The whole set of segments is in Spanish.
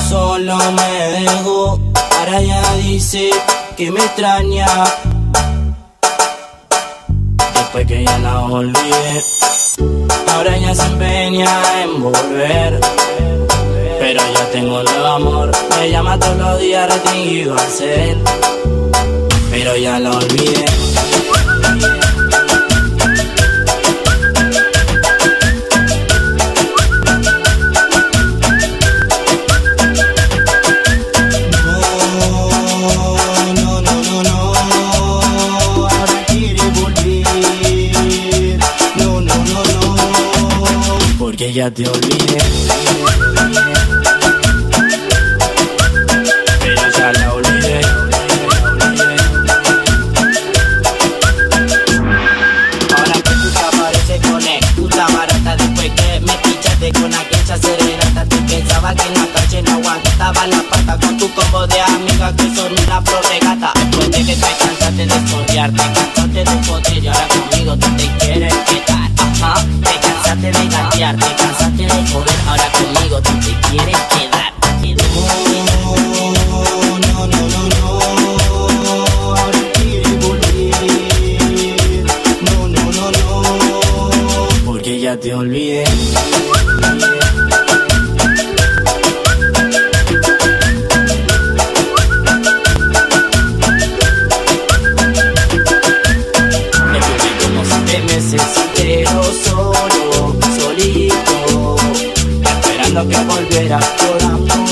solo me dejó. Ahora ya dice que me extraña. Después que ya la olvidé. Ahora ya se empeña en volver. Pero ya tengo nuevo amor. Me llama todos los días restringido al ser. Pero ya la olvidé. Porque ya te olvidé. Pero ya la olvidé. Ahora que tú te apareces con él, puta barata después que me pichaste con aquella serenata. Tú pensabas que en la calle no aguantaba la pata con tu combo de amigas que son una pro regata. Después de que te cansaste de estudiar, te cansaste de poder y ahora conmigo te te olvidé. Me puse como siete meses entero solo, solito, esperando que volviera llorando solo,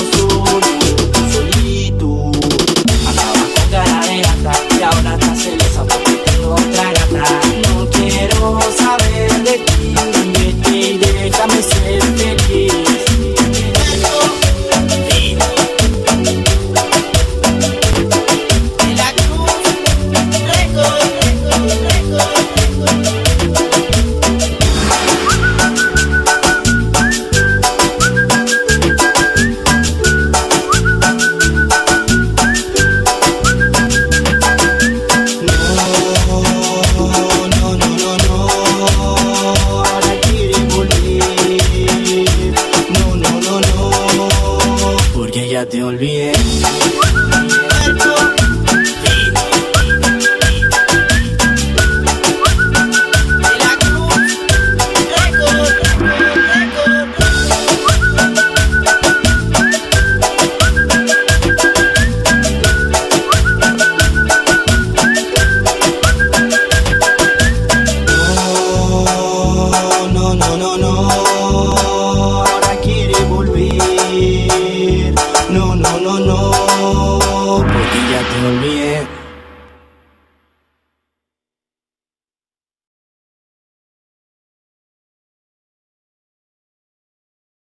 te